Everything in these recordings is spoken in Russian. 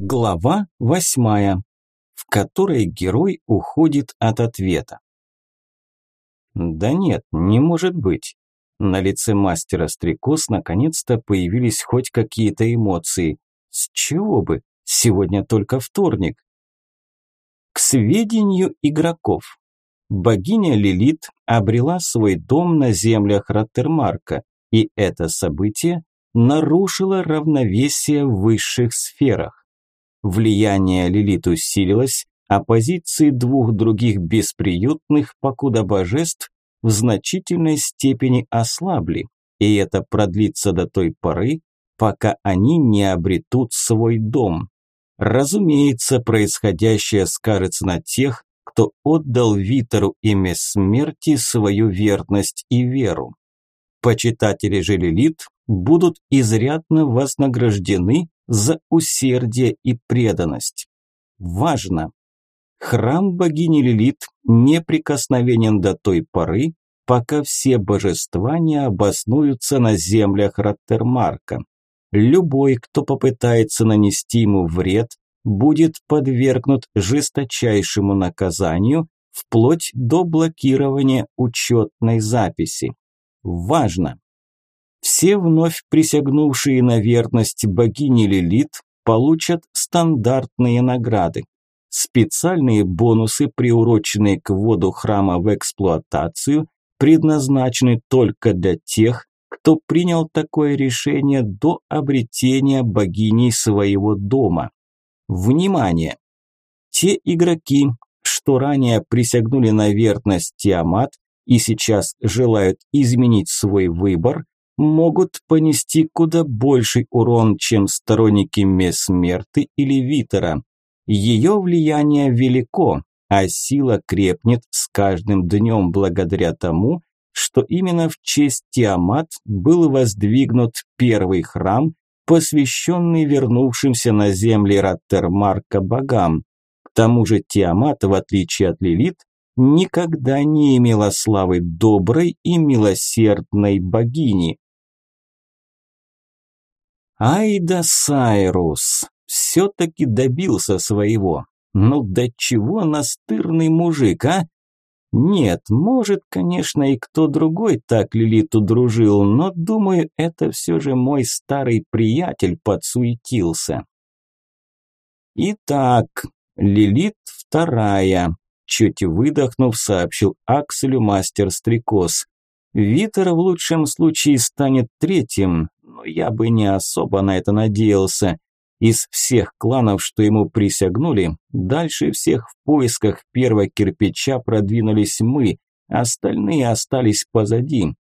Глава восьмая, в которой герой уходит от ответа. Да нет, не может быть. На лице мастера Стрекоз наконец-то появились хоть какие-то эмоции. С чего бы? Сегодня только вторник. К сведению игроков. Богиня Лилит обрела свой дом на землях Роттермарка, и это событие нарушило равновесие в высших сферах. Влияние Лилит усилилось, а позиции двух других бесприютных, покуда божеств, в значительной степени ослабли, и это продлится до той поры, пока они не обретут свой дом. Разумеется, происходящее скажется на тех, кто отдал Витору имя смерти свою верность и веру. Почитатели же Лилит будут изрядно вознаграждены за усердие и преданность. Важно! Храм богини Лилит неприкосновенен до той поры, пока все божества не обоснуются на землях Роттермарка. Любой, кто попытается нанести ему вред, будет подвергнут жесточайшему наказанию, вплоть до блокирования учетной записи. Важно! Все вновь присягнувшие на верность богине Лилит получат стандартные награды. Специальные бонусы, приуроченные к вводу храма в эксплуатацию, предназначены только для тех, кто принял такое решение до обретения богини своего дома. Внимание! Те игроки, что ранее присягнули на верность Тиамат и сейчас желают изменить свой выбор, могут понести куда больший урон, чем сторонники Месмерты или Витера. Ее влияние велико, а сила крепнет с каждым днем благодаря тому, что именно в честь Тиамат был воздвигнут первый храм, посвященный вернувшимся на земли Раттермарка богам. К тому же Тиамат, в отличие от Лилит, никогда не имела славы доброй и милосердной богини. Ай да Сайрус, все-таки добился своего. Ну до чего настырный мужик, а? Нет, может, конечно, и кто другой так Лилиту дружил, но, думаю, это все же мой старый приятель подсуетился. Итак, Лилит вторая, чуть выдохнув, сообщил Акселю мастер Стрекоз. Витер в лучшем случае станет третьим, но я бы не особо на это надеялся. Из всех кланов, что ему присягнули, дальше всех в поисках первого кирпича продвинулись мы, остальные остались позади.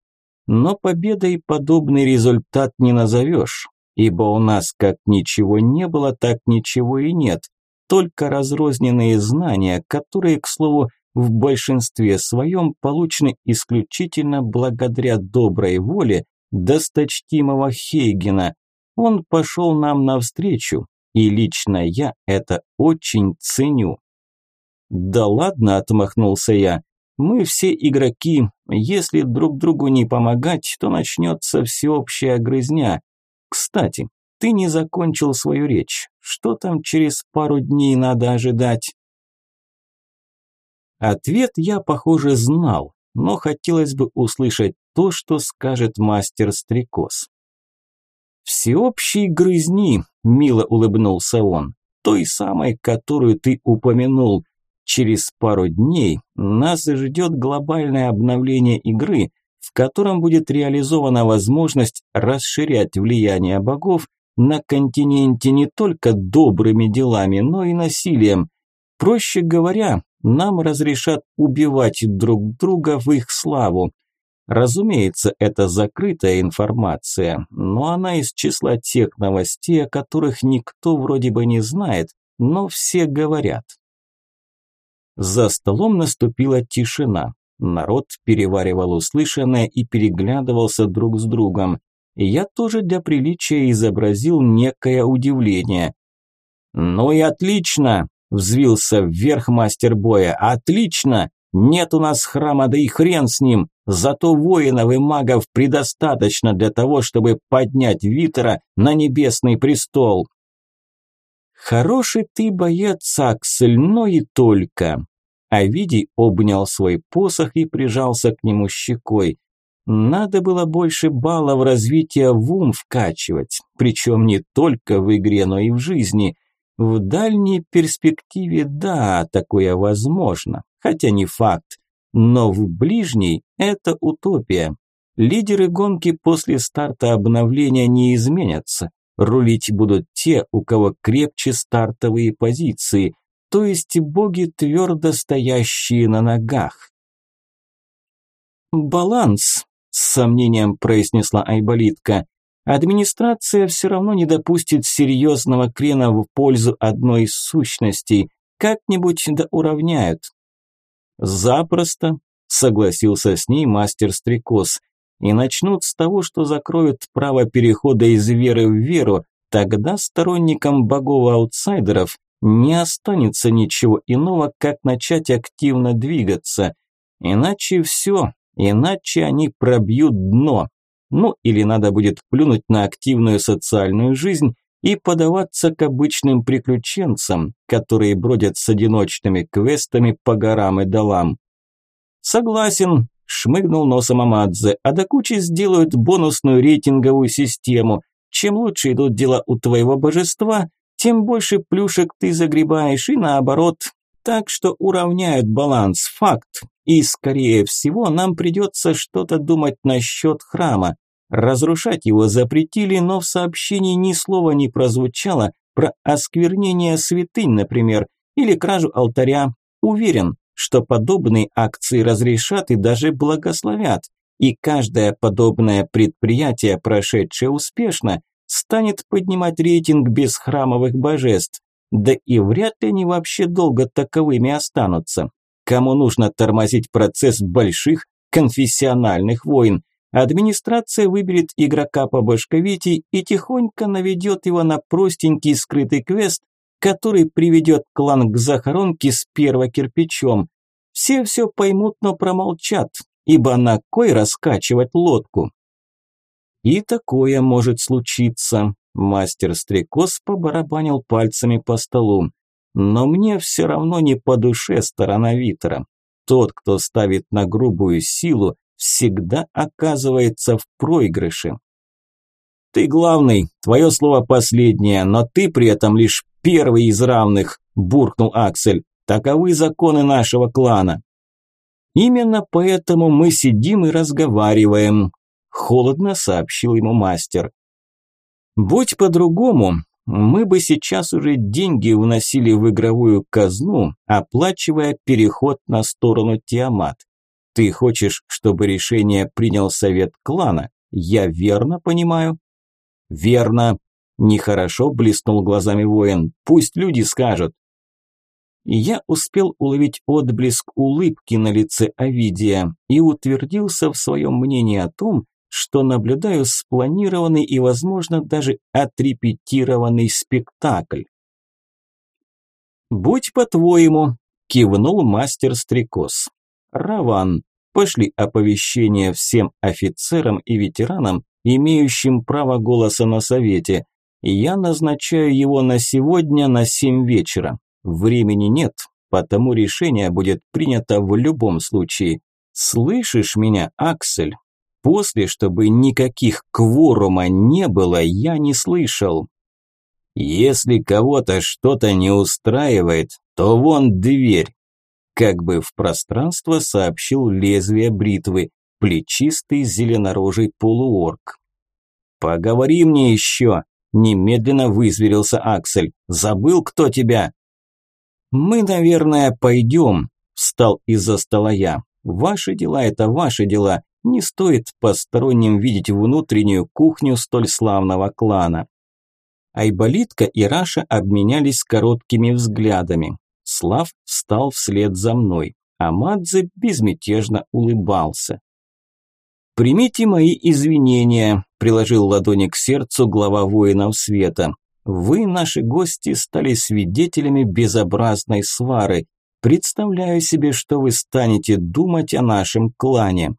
Но победой подобный результат не назовешь, ибо у нас как ничего не было, так ничего и нет, только разрозненные знания, которые, к слову, в большинстве своем получены исключительно благодаря доброй воле досточтимого Хейгена. Он пошел нам навстречу, и лично я это очень ценю. Да ладно, отмахнулся я. Мы все игроки, если друг другу не помогать, то начнется всеобщая грызня. Кстати, ты не закончил свою речь. Что там через пару дней надо ожидать? Ответ я, похоже, знал, но хотелось бы услышать то, что скажет мастер Стрекоз. «Всеобщей грызни», – мило улыбнулся он, – «той самой, которую ты упомянул. Через пару дней нас ждет глобальное обновление игры, в котором будет реализована возможность расширять влияние богов на континенте не только добрыми делами, но и насилием. Проще говоря, нам разрешат убивать друг друга в их славу. Разумеется, это закрытая информация, но она из числа тех новостей, о которых никто вроде бы не знает, но все говорят. За столом наступила тишина. Народ переваривал услышанное и переглядывался друг с другом. Я тоже для приличия изобразил некое удивление. «Ну и отлично!» – взвился вверх мастер боя. «Отлично! Нет у нас храма, да и хрен с ним. Зато воинов и магов предостаточно для того, чтобы поднять Витера на небесный престол. Хороший ты боец, Аксель, но и только. Авидий обнял свой посох и прижался к нему щекой. Надо было больше баллов развития в ум вкачивать, причем не только в игре, но и в жизни. В дальней перспективе, да, такое возможно, хотя не факт. Но в ближней это утопия. Лидеры гонки после старта обновления не изменятся. Рулить будут те, у кого крепче стартовые позиции, то есть боги, твердо стоящие на ногах. «Баланс», – с сомнением произнесла Айболитка. «Администрация все равно не допустит серьезного крена в пользу одной из сущностей. Как-нибудь да уравняют». «Запросто», – согласился с ней мастер Стрекоз. «И начнут с того, что закроют право перехода из веры в веру, тогда сторонникам богов-аутсайдеров не останется ничего иного, как начать активно двигаться. Иначе все, иначе они пробьют дно. Ну или надо будет плюнуть на активную социальную жизнь и подаваться к обычным приключенцам, которые бродят с одиночными квестами по горам и долам. Согласен, шмыгнул носом Амадзе, а до кучи сделают бонусную рейтинговую систему. Чем лучше идут дела у твоего божества, тем больше плюшек ты загребаешь и наоборот. Так что уравняют баланс, факт. И, скорее всего, нам придется что-то думать насчет храма. Разрушать его запретили, но в сообщении ни слова не прозвучало про осквернение святынь, например, или кражу алтаря. Уверен, что подобные акции разрешат и даже благословят. И каждое подобное предприятие, прошедшее успешно, станет поднимать рейтинг без храмовых божеств. Да и вряд ли они вообще долго таковыми останутся. Кому нужно тормозить процесс больших конфессиональных войн? Администрация выберет игрока по башковитии и тихонько наведет его на простенький скрытый квест, который приведет клан к захоронке с первого кирпичом. Все все поймут, но промолчат, ибо на кой раскачивать лодку? И такое может случиться. Мастер Стрекоз побарабанил пальцами по столу. Но мне все равно не по душе сторона Витера. Тот, кто ставит на грубую силу, всегда оказывается в проигрыше. «Ты главный, твое слово последнее, но ты при этом лишь первый из равных», – буркнул Аксель. «Таковы законы нашего клана». «Именно поэтому мы сидим и разговариваем», холодно сообщил ему мастер. Будь по-другому, мы бы сейчас уже деньги вносили в игровую казну, оплачивая переход на сторону Тиамат. Ты хочешь, чтобы решение принял совет клана? Я верно понимаю? Верно. Нехорошо блеснул глазами воин. Пусть люди скажут. Я успел уловить отблеск улыбки на лице Овидия и утвердился в своем мнении о том, что наблюдаю спланированный и, возможно, даже отрепетированный спектакль. «Будь по-твоему», – кивнул мастер Стрекоз. «Раван, пошли оповещение всем офицерам и ветеранам, имеющим право голоса на совете. Я назначаю его на сегодня на семь вечера. Времени нет, потому решение будет принято в любом случае. Слышишь меня, Аксель?» После, чтобы никаких кворума не было, я не слышал. Если кого-то что-то не устраивает, то вон дверь. Как бы в пространство сообщил лезвие бритвы, плечистый зеленорожий полуорк. «Поговори мне еще!» – немедленно вызверился Аксель. «Забыл, кто тебя?» «Мы, наверное, пойдем», – встал из-за стола я. «Ваши дела – это ваши дела. Не стоит посторонним видеть внутреннюю кухню столь славного клана. Айболитка и Раша обменялись короткими взглядами. Слав встал вслед за мной, а Мадзе безмятежно улыбался. «Примите мои извинения», – приложил ладони к сердцу глава воинов света. «Вы, наши гости, стали свидетелями безобразной свары. Представляю себе, что вы станете думать о нашем клане.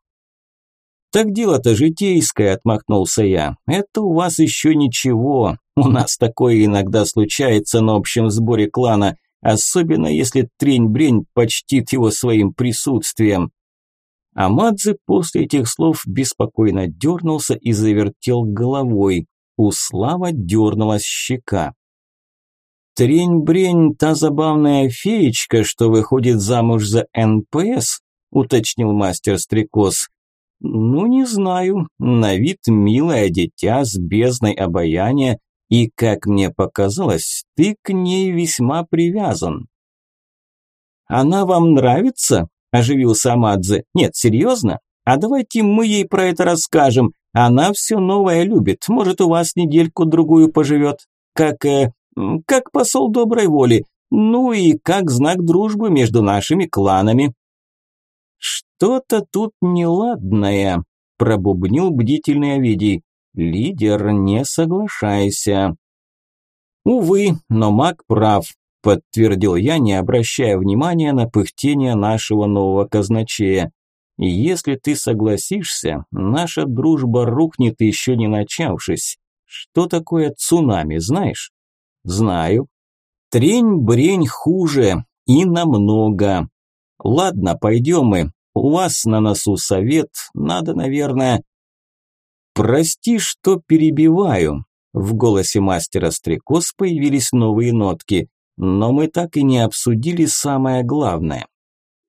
Так дело-то житейское, отмахнулся я. Это у вас еще ничего. У нас такое иногда случается на общем сборе клана, особенно если трень-брень почтит его своим присутствием. Амадзе после этих слов беспокойно дернулся и завертел головой. У Слава дернулась щека. «Трень-брень, та забавная феечка, что выходит замуж за НПС?» – уточнил мастер Стрекоз. «Ну, не знаю. На вид милое дитя с бездной обаяния, и, как мне показалось, ты к ней весьма привязан». «Она вам нравится?» – оживился Амадзе. «Нет, серьезно? А давайте мы ей про это расскажем. Она все новое любит. Может, у вас недельку-другую поживет. Как, э, как посол доброй воли. Ну и как знак дружбы между нашими кланами». «Что-то тут неладное», – пробубнил бдительный Овидий. «Лидер, не соглашайся». «Увы, но маг прав подтвердил я, не обращая внимания на пыхтение нашего нового казначея. если ты согласишься, наша дружба рухнет еще не начавшись. Что такое цунами, знаешь? Знаю. Трень-брень хуже и намного. Ладно, пойдем мы. У вас на носу совет, надо, наверное... Прости, что перебиваю. В голосе мастера Стрекоз появились новые нотки. Но мы так и не обсудили самое главное.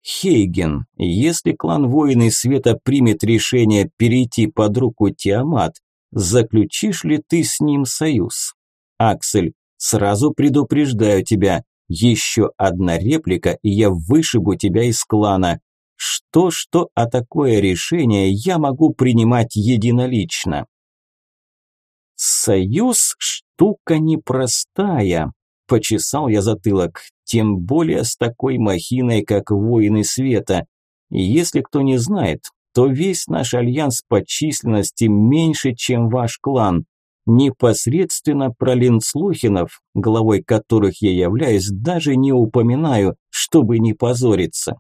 Хейген, если клан Воины Света примет решение перейти под руку Тиамат, заключишь ли ты с ним союз? Аксель, сразу предупреждаю тебя, еще одна реплика, и я вышибу тебя из клана. Что-что, а такое решение я могу принимать единолично. Союз – штука непростая, Почесал я затылок, тем более с такой махиной, как воины света. Если кто не знает, то весь наш альянс по численности меньше, чем ваш клан. Непосредственно про Линцлухинов, главой которых я являюсь, даже не упоминаю, чтобы не позориться.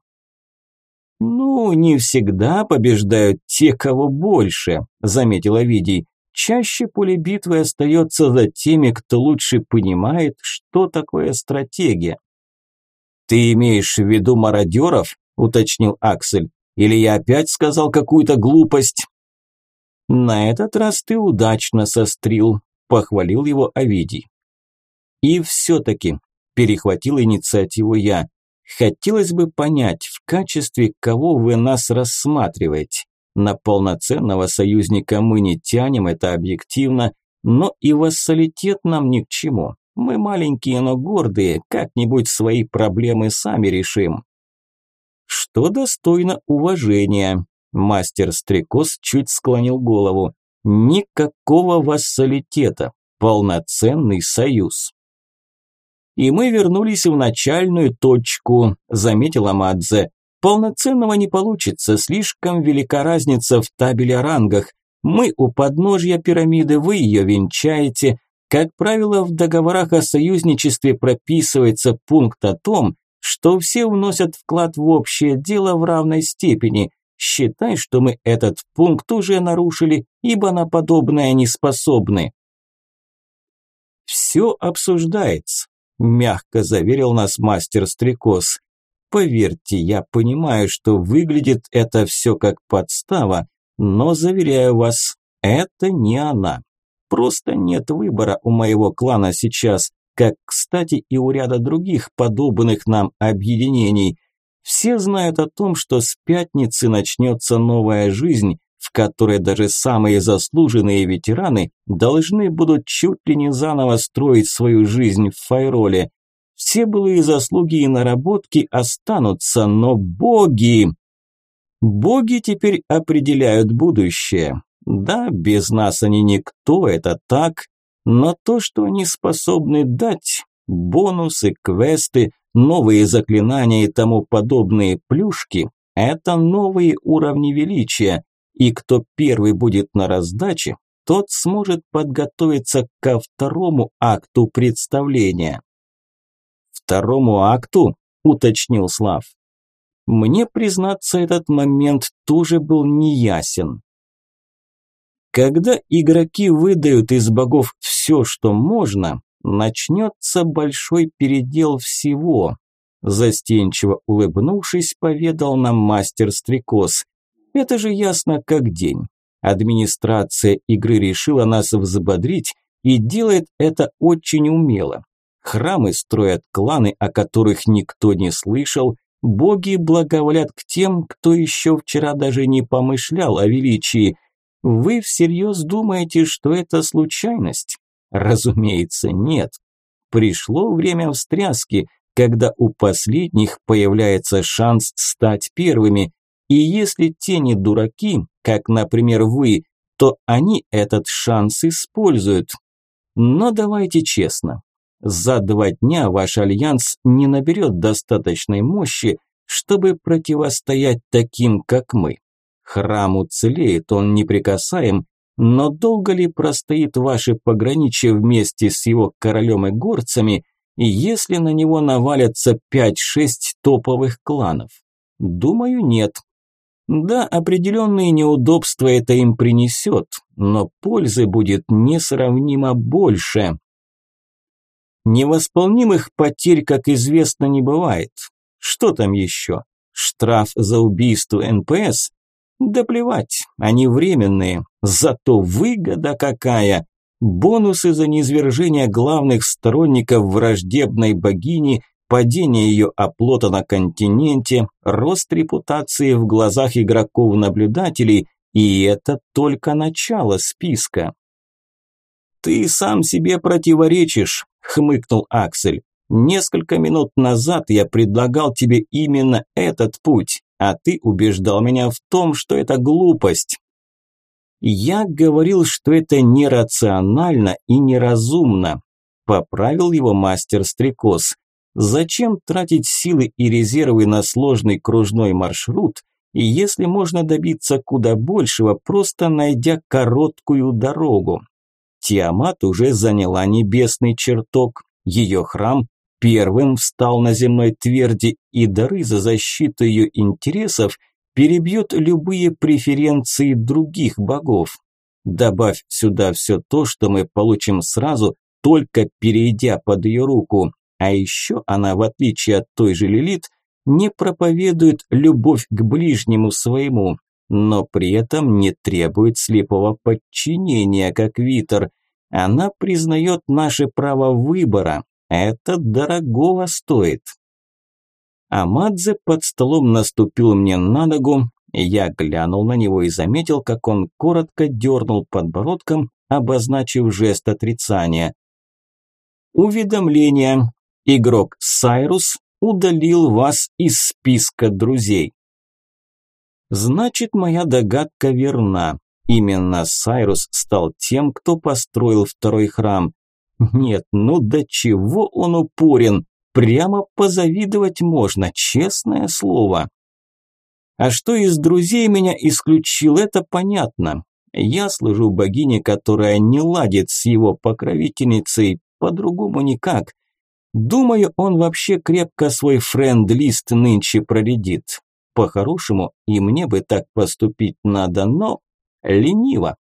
«Ну, не всегда побеждают те, кого больше», – заметила Видий. Чаще поле битвы остается за теми, кто лучше понимает, что такое стратегия. «Ты имеешь в виду мародеров?» – уточнил Аксель. «Или я опять сказал какую-то глупость?» «На этот раз ты удачно сострил», – похвалил его Овидий. «И все-таки», – перехватил инициативу я, – «хотелось бы понять, в качестве кого вы нас рассматриваете. На полноценного союзника мы не тянем, это объективно, но и вассалитет нам ни к чему. Мы маленькие, но гордые, как-нибудь свои проблемы сами решим. Что достойно уважения. Мастер Стрекоз чуть склонил голову. Никакого вассалитета, полноценный союз. И мы вернулись в начальную точку, заметила Мадзе. Полноценного не получится, слишком велика разница в табеле о рангах. Мы у подножья пирамиды, вы ее венчаете. Как правило, в договорах о союзничестве прописывается пункт о том, что все вносят вклад в общее дело в равной степени. Считай, что мы этот пункт уже нарушили, ибо на подобное не способны. «Все обсуждается», – мягко заверил нас мастер Стрекоз. Поверьте, я понимаю, что выглядит это все как подстава, но заверяю вас, это не она. Просто нет выбора у моего клана сейчас, как, кстати, и у ряда других подобных нам объединений. Все знают о том, что с пятницы начнется новая жизнь, в которой даже самые заслуженные ветераны должны будут чуть ли не заново строить свою жизнь в Файроле. Все былые заслуги и наработки останутся, но боги... Боги теперь определяют будущее. Да, без нас они никто, это так, но то, что они способны дать, бонусы, квесты, новые заклинания и тому подобные плюшки, это новые уровни величия, и кто первый будет на раздаче, тот сможет подготовиться ко второму акту представления второму акту?» – уточнил Слав. Мне, признаться, этот момент тоже был неясен. Когда игроки выдают из богов все, что можно, начнется большой передел всего. Застенчиво улыбнувшись, поведал нам мастер Стрекоз. Это же ясно как день. Администрация игры решила нас взбодрить и делает это очень умело. Храмы строят кланы, о которых никто не слышал, боги благоволят к тем, кто еще вчера даже не помышлял о величии. Вы всерьез думаете, что это случайность? Разумеется, нет. Пришло время встряски, когда у последних появляется шанс стать первыми, и если те не дураки, как, например, вы, то они этот шанс используют. Но давайте честно, за два дня ваш альянс не наберет достаточной мощи, чтобы противостоять таким, как мы. Храм уцелеет, он неприкасаем, но долго ли простоит ваше пограничье вместе с его королем и горцами, если на него навалятся 5-6 топовых кланов? Думаю, нет. Да, определенные неудобства это им принесет, но пользы будет несравнимо больше. Невосполнимых потерь, как известно, не бывает. Что там еще? Штраф за убийство НПС? Да плевать, они временные, зато выгода какая! Бонусы за низвержение главных сторонников враждебной богини, падение ее оплота на континенте, рост репутации в глазах игроков-наблюдателей, и это только начало списка. «Ты сам себе противоречишь», – хмыкнул Аксель. «Несколько минут назад я предлагал тебе именно этот путь, а ты убеждал меня в том, что это глупость». «Я говорил, что это нерационально и неразумно», – поправил его мастер Стрекоз. «Зачем тратить силы и резервы на сложный кружной маршрут, если можно добиться куда большего, просто найдя короткую дорогу?» Тиамат уже заняла небесный чертог. Ее храм первым встал на земной тверди, и дары за защиту ее интересов перебьет любые преференции других богов. Добавь сюда все то, что мы получим сразу, только перейдя под ее руку. А еще она, в отличие от той же Лилит, не проповедует любовь к ближнему своему, но при этом не требует слепого подчинения, как Витер. Она признает наше право выбора. Это дорогого стоит. Амадзе под столом наступил мне на ногу, я глянул на него и заметил, как он коротко дернул подбородком, обозначив жест отрицания. Уведомление. Игрок Сайрус удалил вас из списка друзей. Значит, моя догадка верна. Именно Сайрус стал тем, кто построил второй храм. Нет, ну до чего он упорен. Прямо позавидовать можно, честное слово. А что из друзей меня исключил, это понятно. Я служу богине, которая не ладит с его покровительницей, по-другому никак. Думаю, он вообще крепко свой френд-лист нынче проредит. По-хорошему, и мне бы так поступить надо, но лениво.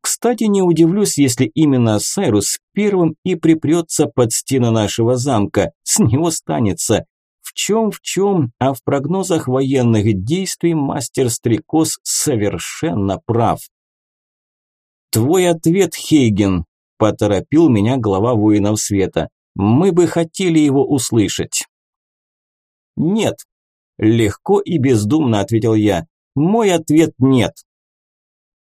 Кстати, не удивлюсь, если именно Сайрус первым и припрется под стену нашего замка. С него станется. В чем в чем, а в прогнозах военных действий мастер Стрекоз совершенно прав. «Твой ответ, Хейген», – поторопил меня глава воинов света. «Мы бы хотели его услышать». «Нет», – легко и бездумно ответил я. «Мой ответ нет».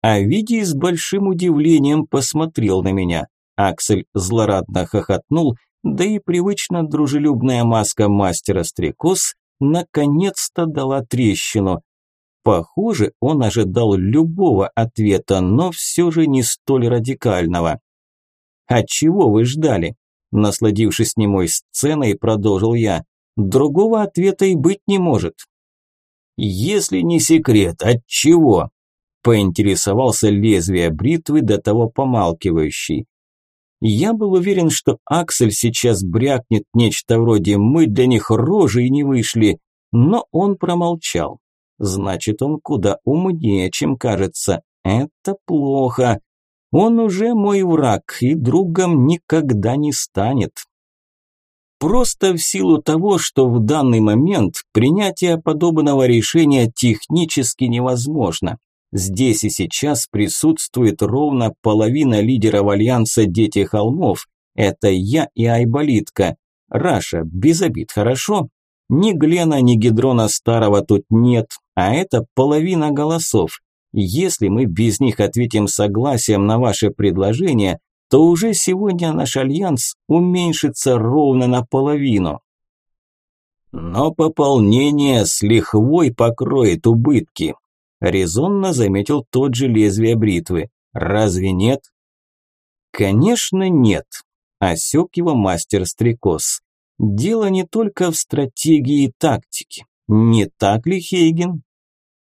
А Види с большим удивлением посмотрел на меня. Аксель злорадно хохотнул, да и привычно дружелюбная маска мастера Стрекоз наконец-то дала трещину. Похоже, он ожидал любого ответа, но все же не столь радикального. «А чего вы ждали?» Насладившись немой сценой, продолжил я. «Другого ответа и быть не может». «Если не секрет, от чего?» поинтересовался лезвие бритвы, до того помалкивающий. Я был уверен, что Аксель сейчас брякнет нечто вроде «мы для них рожи и не вышли», но он промолчал. Значит, он куда умнее, чем кажется, Это плохо. Он уже мой враг и другом никогда не станет. Просто в силу того, что в данный момент принятие подобного решения технически невозможно. Здесь и сейчас присутствует ровно половина лидеров Альянса «Дети холмов». Это я и Айболитка. Раша, без обид, хорошо? Ни Глена, ни Гидрона Старого тут нет, а это половина голосов. Если мы без них ответим согласием на ваше предложение, то уже сегодня наш альянс уменьшится ровно наполовину. Но пополнение с лихвой покроет убытки, резонно заметил тот же лезвие бритвы. Разве нет? Конечно, нет, осек его мастер Стрекоз. Дело не только в стратегии и тактике. Не так ли, Хейген?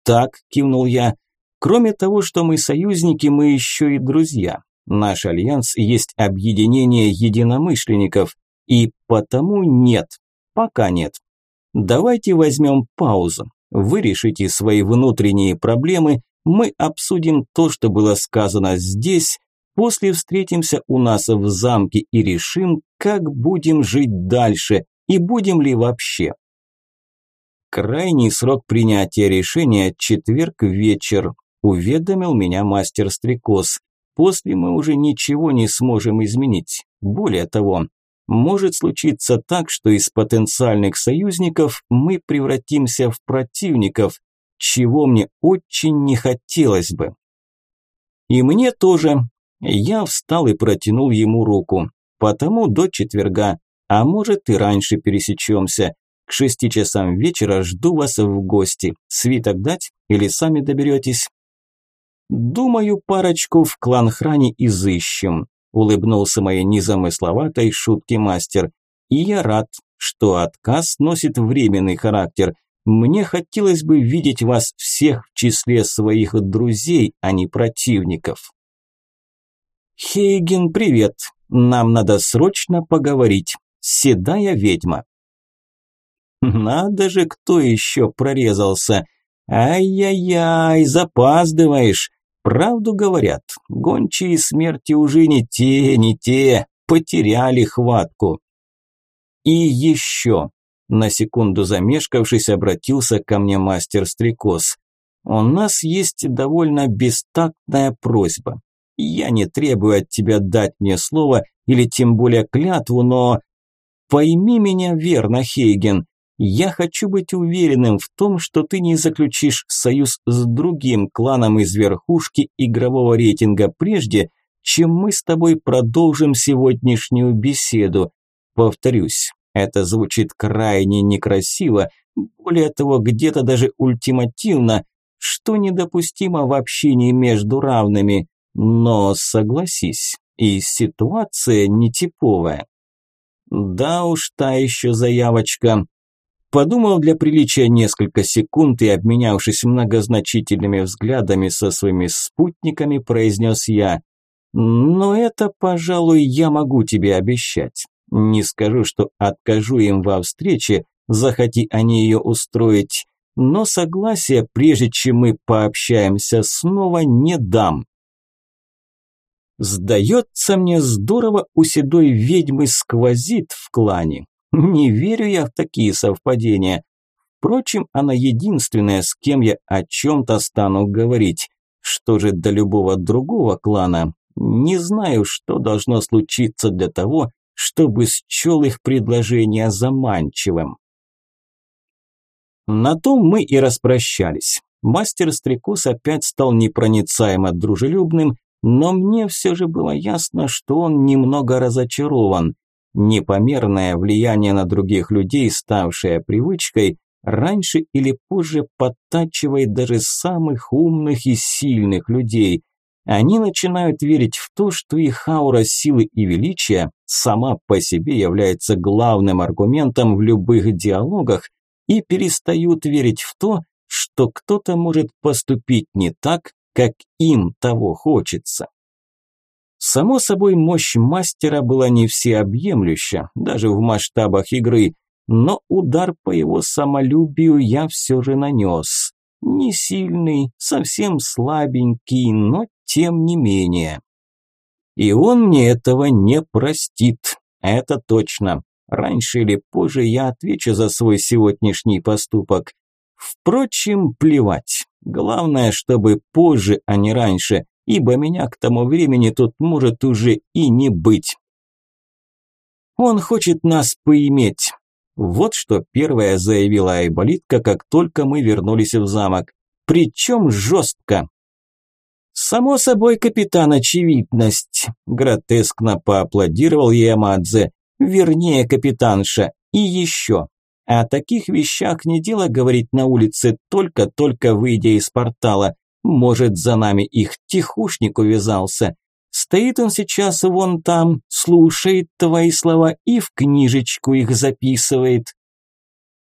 Так, кивнул я. Кроме того, что мы союзники, мы еще и друзья. Наш альянс есть объединение единомышленников, и потому нет, пока нет. Давайте возьмем паузу. Вы решите свои внутренние проблемы, мы обсудим то, что было сказано здесь, после встретимся у нас в замке и решим, как будем жить дальше и будем ли вообще. Крайний срок принятия решения – четверг вечер, уведомил меня мастер Стрекоз. После мы уже ничего не сможем изменить. Более того, может случиться так, что из потенциальных союзников мы превратимся в противников, чего мне очень не хотелось бы. И мне тоже. Я встал и протянул ему руку. Потому до четверга, а может и раньше пересечемся. К шести часам вечера жду вас в гости. Свиток дать или сами доберетесь? Думаю, парочку в клан храни изыщем улыбнулся моей незамысловатой шутке мастер. И я рад, что отказ носит временный характер. Мне хотелось бы видеть вас всех в числе своих друзей, а не противников. Хейген, привет. Нам надо срочно поговорить. Седая ведьма. Надо же, кто еще прорезался. Ай-яй-яй, запаздываешь. Правду говорят, гончие смерти уже не те, не те, потеряли хватку. И еще, на секунду замешкавшись, обратился ко мне мастер Стрекоз. У нас есть довольно бестактная просьба. Я не требую от тебя дать мне слово или тем более клятву, но... Пойми меня верно, Хейген, я хочу быть уверенным в том, что ты не заключишь союз с другим кланом из верхушки игрового рейтинга прежде, чем мы с тобой продолжим сегодняшнюю беседу. Повторюсь, это звучит крайне некрасиво, более того, где-то даже ультимативно, что недопустимо в общении между равными. Но согласись, и ситуация нетиповая. Да уж, та еще заявочка. Подумал для приличия несколько секунд и, обменявшись многозначительными взглядами со своими спутниками, произнес я. «Но это, пожалуй, я могу тебе обещать. Не скажу, что откажу им во встрече, захоти они ее устроить, но согласия, прежде чем мы пообщаемся снова, не дам». Сдается мне здорово у седой ведьмы сквозит в клане. Не верю я в такие совпадения. Впрочем, она единственная, с кем я о чем-то стану говорить. Что же до любого другого клана? Не знаю, что должно случиться для того, чтобы счел их предложение заманчивым. На том мы и распрощались. Мастер Стрекус опять стал непроницаемо дружелюбным, но мне все же было ясно, что он немного разочарован. Непомерное влияние на других людей, ставшее привычкой, раньше или позже подтачивает даже самых умных и сильных людей. Они начинают верить в то, что их аура силы и величия сама по себе является главным аргументом в любых диалогах и перестают верить в то, что кто-то может поступить не так, как им того хочется. Само собой, мощь мастера была не всеобъемлюща, даже в масштабах игры, но удар по его самолюбию я все же нанес. Не сильный, совсем слабенький, но тем не менее. И он мне этого не простит, это точно. Раньше или позже я отвечу за свой сегодняшний поступок. Впрочем, плевать. Главное, чтобы позже, а не раньше, ибо меня к тому времени тут может уже и не быть. Он хочет нас поиметь. Вот что первая заявила Айболитка, как только мы вернулись в замок. Причем жестко. «Само собой, капитан, очевидность!» Гротескно поаплодировал Ямадзе. «Вернее, капитанша. И еще. О таких вещах не дело говорить на улице, только-только выйдя из портала. Может, за нами их тихушник увязался. Стоит он сейчас вон там, слушает твои слова и в книжечку их записывает».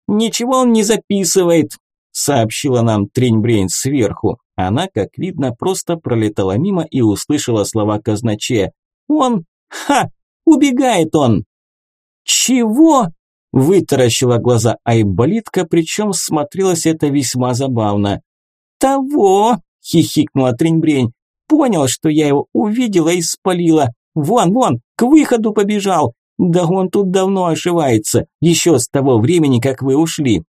«Ничего он не записывает», – сообщила нам Треньбрейн сверху. Она, как видно, просто пролетала мимо и услышала слова казначея. «Он! Ха! Убегает он!» «Чего?» – вытаращила глаза Айболитка, причем смотрелось это весьма забавно. «Того!» – хихикнула Треньбрень. «Понял, что я его увидела и спалила. Вон, вон, к выходу побежал. Да он тут давно ошивается, еще с того времени, как вы ушли.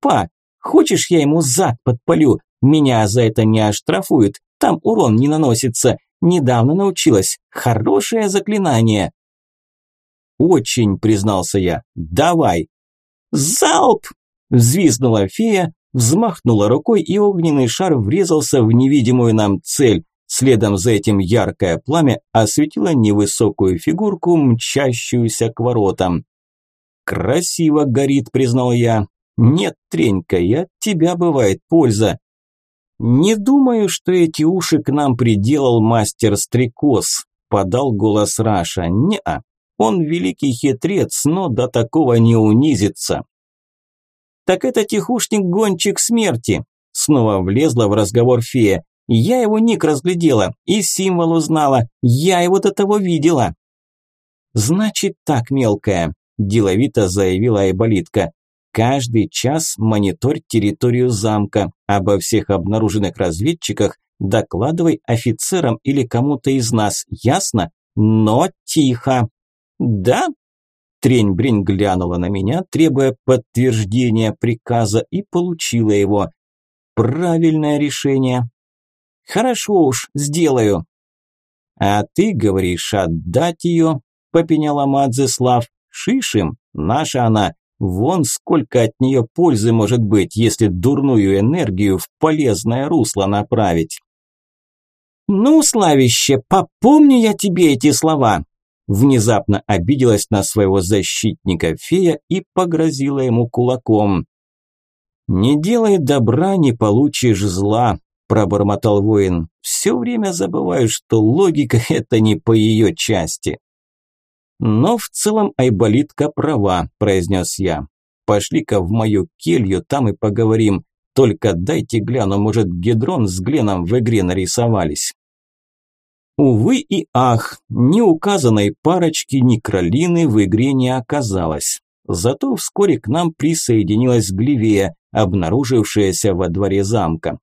Па, хочешь я ему зад подпалю? Меня за это не оштрафуют, там урон не наносится. Недавно научилась. Хорошее заклинание. Очень, признался я. Давай. Залп! Взвизгнула фея, взмахнула рукой, и огненный шар врезался в невидимую нам цель. Следом за этим яркое пламя осветило невысокую фигурку, мчащуюся к воротам. «Красиво горит», – признал я. «Нет, Тренька, и от тебя бывает польза. «Не думаю, что эти уши к нам приделал мастер Стрекоз», – подал голос Раша. «Не-а, он великий хитрец, но до такого не унизится». «Так это тихушник-гонщик смерти», – снова влезла в разговор фея. «Я его ник разглядела и символ узнала, я его до того видела». «Значит так, мелкая», – деловито заявила Айболитка. Каждый час мониторь территорию замка. Обо всех обнаруженных разведчиках докладывай офицерам или кому-то из нас, ясно? Но тихо. Да? Трень-брень глянула на меня, требуя подтверждения приказа, и получила его. Правильное решение. Хорошо уж, сделаю. А ты говоришь отдать ее, попеняла Мадзеслав. Шишим, наша она, Вон сколько от нее пользы может быть, если дурную энергию в полезное русло направить. «Ну, славище, попомни я тебе эти слова!» Внезапно обиделась на своего защитника фея и погрозила ему кулаком. «Не делай добра, не получишь зла», – пробормотал воин. «Все время забываю, что логика – это не по ее части». Но в целом Айболитка права, произнес я. Пошли-ка в мою келью, там и поговорим. Только дайте гляну, может, Гедрон с Гленом в игре нарисовались. Увы и ах, ни указанной парочки, ни кролины в игре не оказалось. Зато вскоре к нам присоединилась Гливея, обнаружившаяся во дворе замка.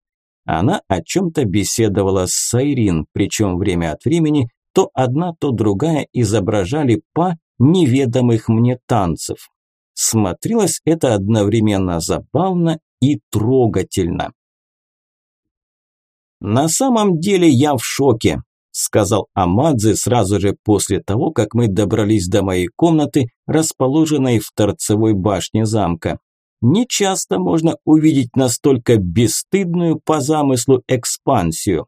Она о чем-то беседовала с Сайрин, причем время от времени то одна, то другая изображали па неведомых мне танцев. Смотрелось это одновременно забавно и трогательно. «На самом деле я в шоке», – сказал Амадзе сразу же после того, как мы добрались до моей комнаты, расположенной в торцевой башне замка. Не часто можно увидеть настолько бесстыдную по замыслу экспансию.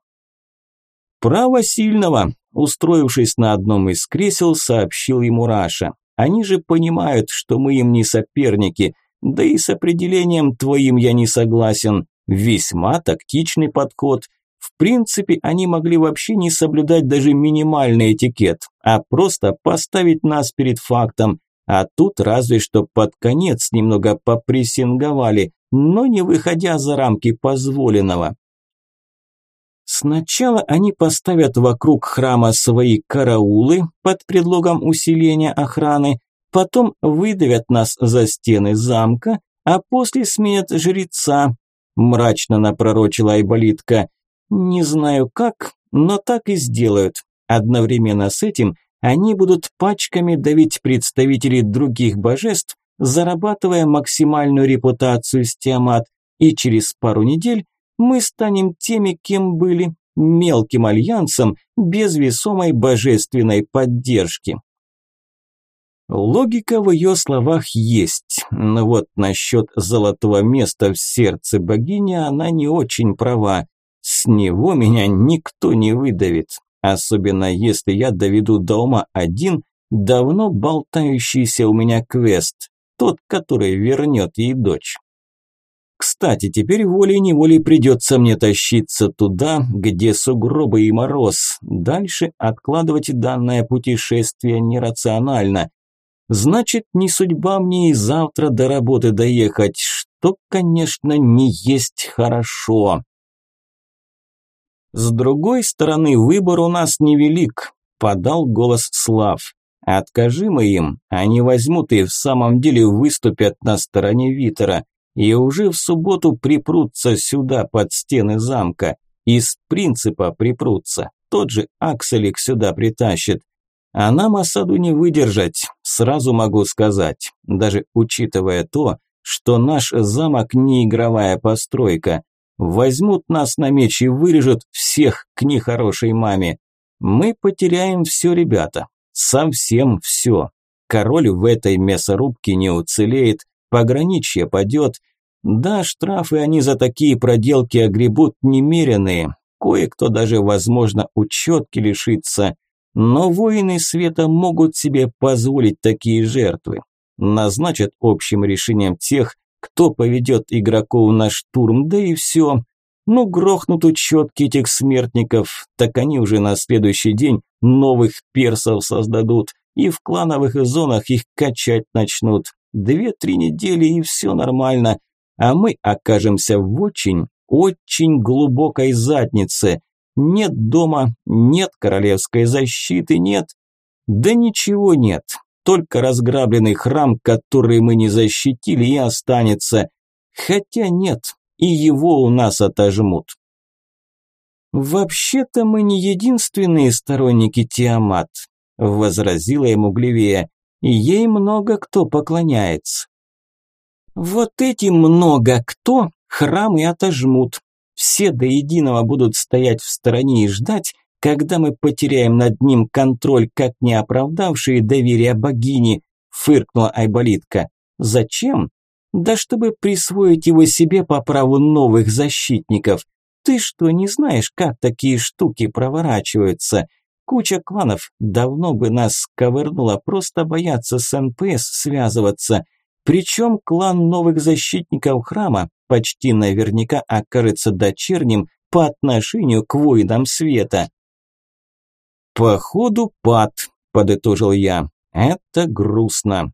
«Право сильного», устроившись на одном из кресел, сообщил ему Раша. «Они же понимают, что мы им не соперники, да и с определением твоим я не согласен. Весьма тактичный подход. Принципе, они могли вообще не соблюдать даже минимальный этикет, а просто поставить нас перед фактом. А тут разве что под конец немного попрессинговали, но не выходя за рамки позволенного. Сначала они поставят вокруг храма свои караулы под предлогом усиления охраны, потом выдавят нас за стены замка, а после сменят жреца. мрачно напророчила Айболитка. Не знаю как, но так и сделают. Одновременно с этим они будут пачками давить представителей других божеств, зарабатывая максимальную репутацию с Тиамат, и через пару недель мы станем теми, кем были, мелким альянсом без весомой божественной поддержки. Логика в ее словах есть, но вот насчет золотого места в сердце богини она не очень права. С него меня никто не выдавит, особенно если я доведу до ума один давно болтающийся у меня квест, тот, который вернет ей дочь. Кстати, теперь волей-неволей придется мне тащиться туда, где сугробы и мороз. Дальше откладывать данное путешествие нерационально. Значит, не судьба мне и завтра до работы доехать, что, конечно, не есть хорошо. С другой стороны, выбор у нас невелик, подал голос Слав. Откажи мы им, они возьмут и в самом деле выступят на стороне Витера и уже в субботу припрутся сюда под стены замка. Из принципа припрутся. Тот же Акселик сюда притащит. А нам осаду не выдержать, сразу могу сказать, даже учитывая то, что наш замок не игровая постройка. Возьмут нас на меч и вырежут всех к нехорошей маме. Мы потеряем все, ребята, совсем все. Король в этой мясорубке не уцелеет, пограничье падет. Да, штрафы они за такие проделки огребут немеренные. Кое-кто даже, возможно, учетки лишится. Но воины света могут себе позволить такие жертвы. Назначат общим решением тех, кто поведет игроков на штурм, да и все. Ну, грохнут учетки этих смертников, так они уже на следующий день новых персов создадут и в клановых зонах их качать начнут. Две-три недели и все нормально, а мы окажемся в очень, очень глубокой заднице. Нет дома, нет королевской защиты, нет. Да ничего нет, только разграбленный храм, который мы не защитили, и останется. Хотя нет, и его у нас отожмут. «Вообще-то мы не единственные сторонники Тиамат», – возразила ему Глевея. Ей много кто поклоняется. Вот эти много кто храмы отожмут. Все до единого будут стоять в стороне и ждать, когда мы потеряем над ним контроль, как не оправдавшие доверие богини, фыркнула Айболитка. Зачем? Да чтобы присвоить его себе по праву новых защитников. Ты что, не знаешь, как такие штуки проворачиваются? Куча кланов давно бы нас сковырнула, просто боятся с НПС связываться. Причем клан новых защитников храма почти наверняка окажется дочерним по отношению к воинам света. «Походу, пад», – подытожил я. «Это грустно».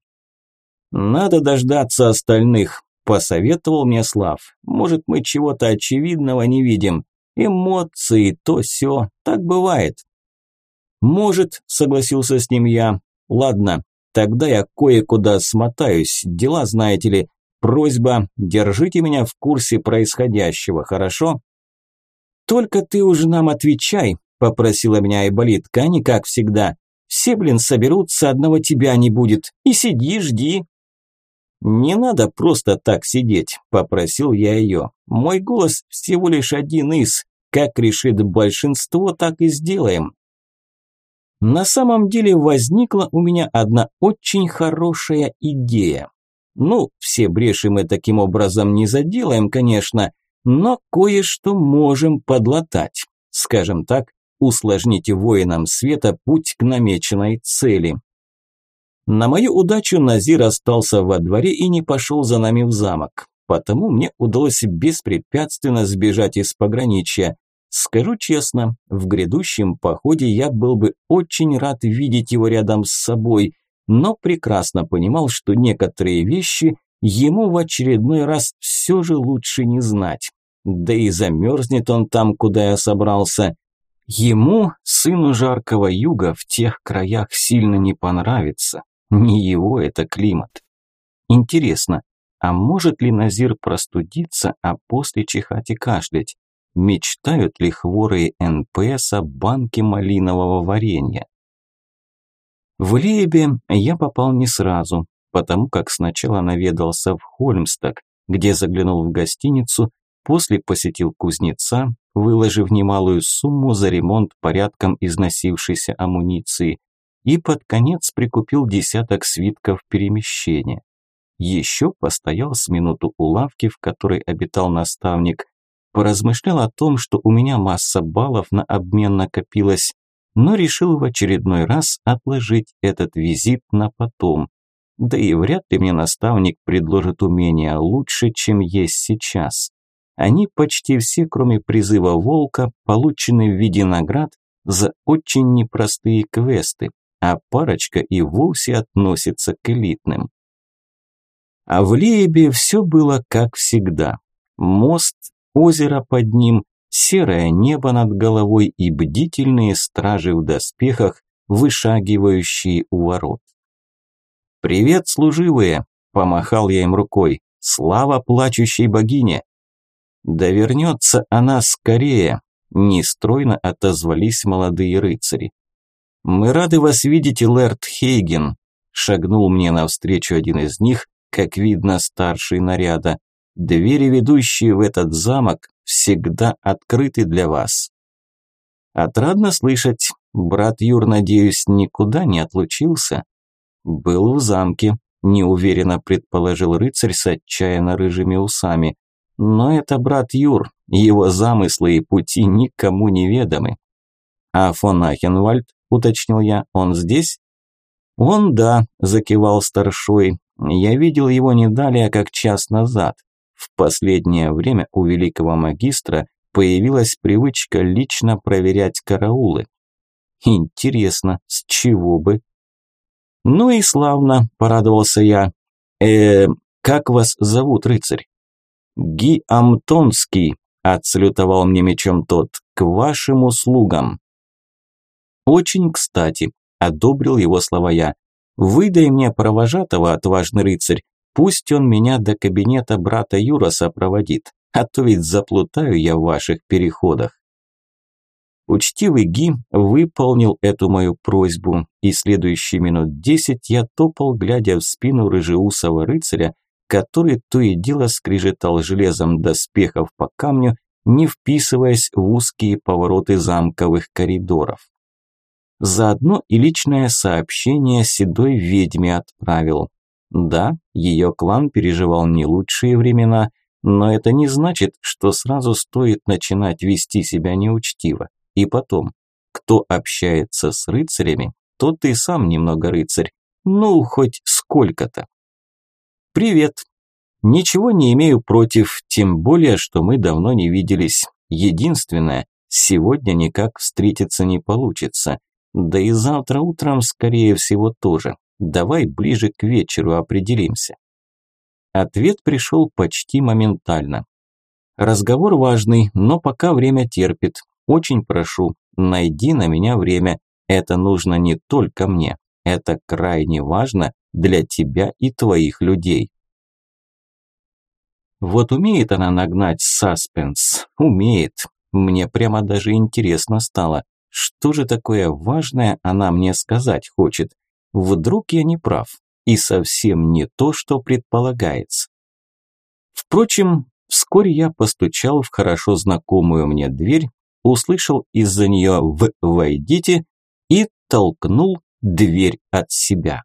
«Надо дождаться остальных», – посоветовал мне Слав. «Может, мы чего-то очевидного не видим. Эмоции, то все, так бывает. «Может», – согласился с ним я. «Ладно, тогда я кое-куда смотаюсь. Дела, знаете ли. Просьба, держите меня в курсе происходящего, хорошо?» «Только ты уже нам отвечай», – попросила меня Айболитка, не как всегда. «Все, блин, соберутся, одного тебя не будет. И сиди, жди». «Не надо просто так сидеть», – попросил я ее. «Мой голос всего лишь один из. Как решит большинство, так и сделаем. На самом деле возникла у меня одна очень хорошая идея. Ну, все бреши мы таким образом не заделаем, конечно, но кое-что можем подлатать. Скажем так, усложнить воинам света путь к намеченной цели. На мою удачу Назир остался во дворе и не пошел за нами в замок. Потому мне удалось беспрепятственно сбежать из пограничья. Скажу честно, в грядущем походе я был бы очень рад видеть его рядом с собой, но прекрасно понимал, что некоторые вещи ему в очередной раз все же лучше не знать. Да и замерзнет он там, куда я собрался. Ему, сыну жаркого юга, в тех краях сильно не понравится. Не его это климат. Интересно, а может ли Назир простудиться, а после чихать и кашлять? Мечтают ли хворые НПС о банке малинового варенья? В Лейбе я попал не сразу, потому как сначала наведался в Хольмсток, где заглянул в гостиницу, после посетил кузнеца, выложив немалую сумму за ремонт порядком износившейся амуниции, и под конец прикупил десяток свитков перемещения. Еще постоял с минуту у лавки, в которой обитал наставник, поразмышлял о том, что у меня масса баллов на обмен накопилась, но решил в очередной раз отложить этот визит на потом. Да и вряд ли мне наставник предложит умения лучше, чем есть сейчас. Они почти все, кроме призыва волка, получены в виде наград за очень непростые квесты, а парочка и вовсе относится к элитным. А в Лейбе все было как всегда. Мост, озеро под ним, серое небо над головой и бдительные стражи в доспехах, вышагивающие у ворот. «Привет, служивые!» – помахал я им рукой. «Слава плачущей богине!» «Да вернется она скорее!» – нестройно отозвались молодые рыцари. «Мы рады вас видеть, Лэрд Хейген!» – шагнул мне навстречу один из них, как видно, старший наряда. Двери, ведущие в этот замок, всегда открыты для вас. Отрадно слышать. Брат Юр, надеюсь, никуда не отлучился? Был в замке, неуверенно предположил рыцарь с отчаянно рыжими усами. Но это брат Юр, его замыслы и пути никому не ведомы. А фон Ахенвальд, уточнил я, он здесь? Он да, закивал старшой, я видел его не далее, как час назад. В последнее время у великого магистра появилась привычка лично проверять караулы. Интересно, с чего бы? Ну и славно, порадовался я. Э, как вас зовут, рыцарь? Ги Амтонский, отсалютовал мне мечом тот, к вашим услугам. Очень кстати, одобрил его слова я. Выдай мне провожатого, отважный рыцарь, пусть он меня до кабинета брата Юра сопроводит, а то ведь заплутаю я в ваших переходах. Учтивый Ги выполнил эту мою просьбу, и следующие минут десять я топал, глядя в спину рыжеусого рыцаря, который то и дело скрежетал железом доспехов по камню, не вписываясь в узкие повороты замковых коридоров. Заодно и личное сообщение седой ведьме отправил. Да, ее клан переживал не лучшие времена, но это не значит, что сразу стоит начинать вести себя неучтиво. И потом, кто общается с рыцарями, тот и сам немного рыцарь. Ну, хоть сколько-то. Привет. Ничего не имею против, тем более, что мы давно не виделись. Единственное, сегодня никак встретиться не получится. Да и завтра утром, скорее всего, тоже. Давай ближе к вечеру определимся. Ответ пришел почти моментально. Разговор важный, но пока время терпит. Очень прошу, найди на меня время. Это нужно не только мне. Это крайне важно для тебя и твоих людей. Вот умеет она нагнать саспенс. Умеет. Мне прямо даже интересно стало. Что же такое важное она мне сказать хочет? Вдруг я не прав и совсем не то, что предполагается. Впрочем, вскоре я постучал в хорошо знакомую мне дверь, услышал из-за нее в «войдите» и толкнул дверь от себя.